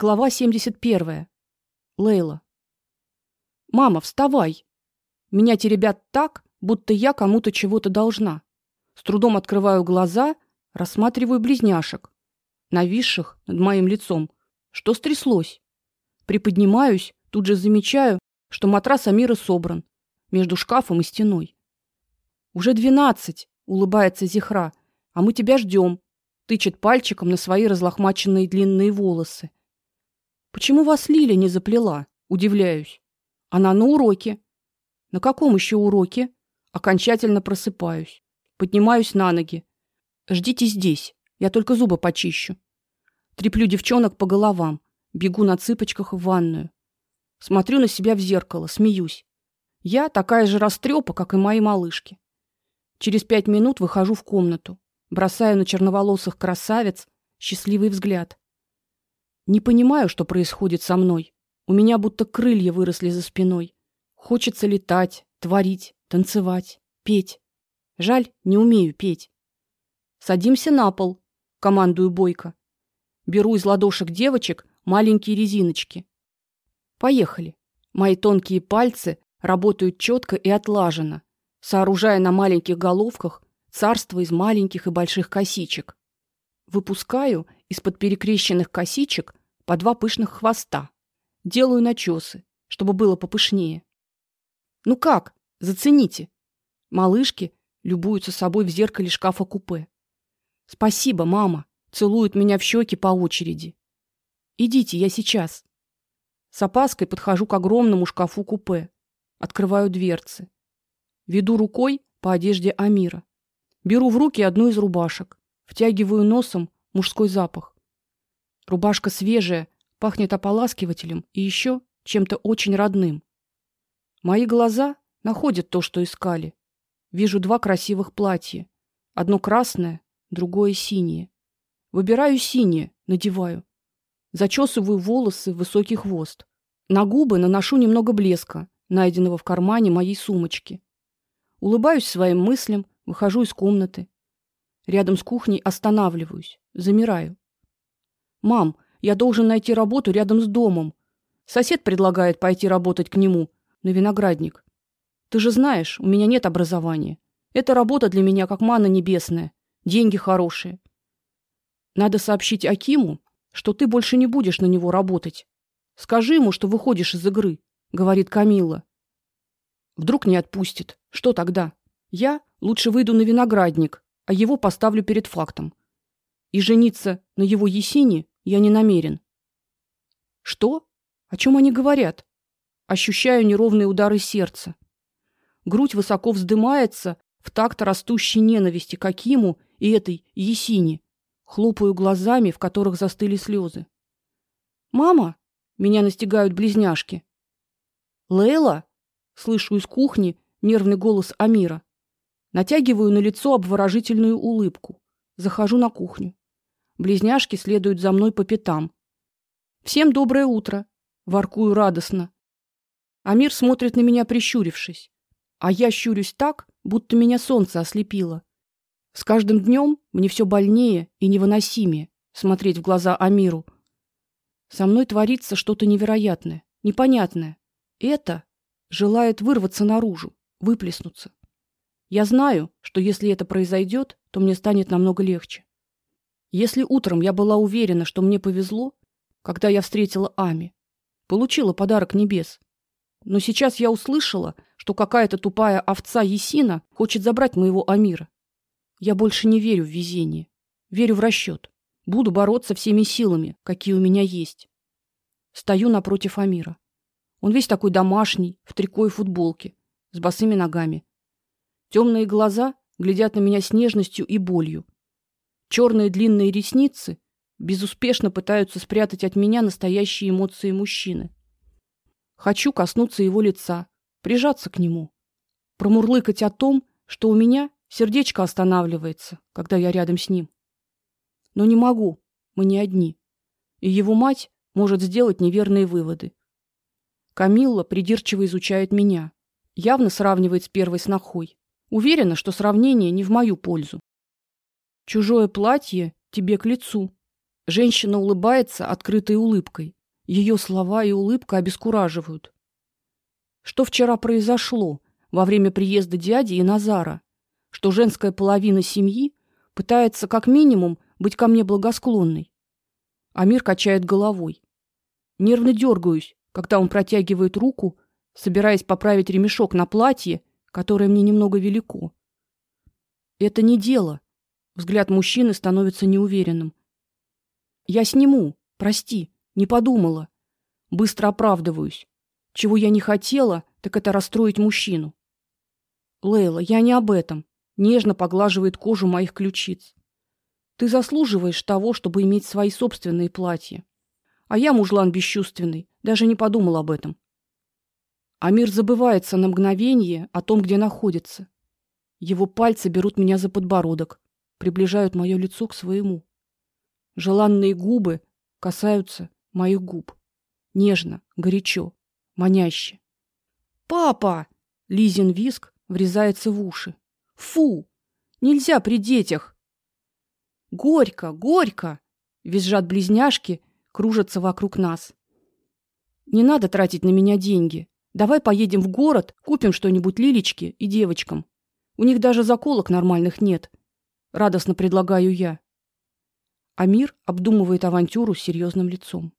Глава 71. Лейла. Мама, вставай. Меня теребят так, будто я кому-то чего-то должна. С трудом открываю глаза, рассматриваю близняшек, нависших над моим лицом. Что стряслось? Приподнимаюсь, тут же замечаю, что матрас Амира собран между шкафом и стеной. Уже двенадцать, улыбается Зихра. А мы тебя ждем. Тычет пальчиком на свои разлохмаченные длинные волосы. Почему вас Лиля не заплела? Удивляюсь. Она на уроке. На каком еще уроке? Окончательно просыпаюсь. Поднимаюсь на ноги. Ждите здесь. Я только зубы почищу. Треплю девчонок по головам, бегу на цыпочках в ванную. Смотрю на себя в зеркало, смеюсь. Я такая же растрепа, как и мои малышки. Через пять минут выхожу в комнату, бросаю на черноволосых красавиц счастливый взгляд. Не понимаю, что происходит со мной. У меня будто крылья выросли за спиной. Хочется летать, творить, танцевать, петь. Жаль, не умею петь. Садимся на пол, командую Бойко. Беру из ладошек девочек маленькие резиночки. Поехали. Мои тонкие пальцы работают четко и отлаженно, сооружая на маленьких головках царство из маленьких и больших косичек. Выпускаю из-под перекрещенных косичек по два пышных хвоста. Делаю начесы, чтобы было попышнее. Ну как? Зацените. Малышки любуются собой в зеркале шкафа-купе. Спасибо, мама, целуют меня в щеки по очереди. Идите, я сейчас. С опаской подхожу к огромному шкафу-купе. Открываю дверцы. Веду рукой по одежде Амира. Беру в руки одну из рубашек, втягиваю носом мужской запах. Рубашка свежая, пахнет ополаскивателем и еще чем-то очень родным. Мои глаза находят то, что искали. Вижу два красивых платья. Одно красное, другое синее. Выбираю синее, надеваю. Зачесываю волосы в высокий хвост. На губы наношу немного блеска, найденного в кармане моей сумочки. Улыбаюсь своим мыслям, выхожу из комнаты. Рядом с кухней останавливаюсь, замираю. Мам, я должен найти работу рядом с домом. Сосед предлагает пойти работать к нему на виноградник. Ты же знаешь, у меня нет образования. Эта работа для меня как манна небесная. Деньги хорошие. Надо сообщить Акиму, что ты больше не будешь на него работать. Скажи ему, что выходишь из игры, говорит Камилла. Вдруг не отпустит. Что тогда? Я лучше выйду на виноградник, а его поставлю перед фактом. И жениться на его Есине я не намерен. Что? О чем они говорят? Ощущаю неровные удары сердца. Грудь высоко вздымается в такт растущей ненависти к Акиму и этой Есине. Хлопаю глазами, в которых застыли слезы. Мама, меня настигают близняшки. Лейла, слышу из кухни нервный голос Амира. Натягиваю на лицо обворожительную улыбку. Захожу на кухню. Близняшки следуют за мной по пятам. Всем доброе утро, воркую радостно. Амир смотрит на меня прищурившись, а я щурюсь так, будто меня солнце ослепило. С каждым днем мне все больнее и невыносимее смотреть в глаза Амиру. Со мной творится что-то невероятное, непонятное. Это желает вырваться наружу, выплеснуться. Я знаю, что если это произойдет, то мне станет намного легче. Если утром я была уверена, что мне повезло, когда я встретила Ами, получила подарок небес, но сейчас я услышала, что какая-то тупая овца Есина хочет забрать моего Амира. Я больше не верю в везение, верю в расчет. Буду бороться всеми силами, какие у меня есть. Стою напротив Амира. Он весь такой домашний, в трико и футболке, с босыми ногами. Темные глаза глядят на меня с нежностью и болью. Черные длинные ресницы безуспешно пытаются спрятать от меня настоящие эмоции мужчины. Хочу коснуться его лица, прижаться к нему, промурлыкать о том, что у меня сердечко останавливается, когда я рядом с ним. Но не могу, мы не одни. И его мать может сделать неверные выводы. Камилла придирчиво изучает меня, явно сравнивает с первой снохой. Уверена, что сравнение не в мою пользу. Чужое платье тебе к лицу. Женщина улыбается открытой улыбкой. Ее слова и улыбка обескураживают. Что вчера произошло во время приезда дяди и Назара? Что женская половина семьи пытается как минимум быть ко мне благосклонной. Амир качает головой. Нервно дергаюсь, когда он протягивает руку, собираясь поправить ремешок на платье, которое мне немного велико. Это не дело. Взгляд мужчины становится неуверенным. Я сниму. Прости, не подумала. Быстро оправдываюсь. Чего я не хотела, так это расстроить мужчину. Лейла, я не об этом. Нежно поглаживает кожу моих ключиц. Ты заслуживаешь того, чтобы иметь свои собственные платья. А я мужлан бесчувственный, даже не подумал об этом. Амир забывается на мгновение о том, где находится. Его пальцы берут меня за подбородок, приближают мое лицо к своему. Желанные губы касаются моих губ. Нежно, горячо, маняще. Папа, Лизин виск врезается в уши. Фу! Нельзя при детях. Горько, горько, визжат близняшки, кружатся вокруг нас. Не надо тратить на меня деньги. Давай поедем в город, купим что-нибудь Лилечке и девочкам. У них даже заколок нормальных нет. Радостно предлагаю я. Амир обдумывает авантюру с серьезным лицом.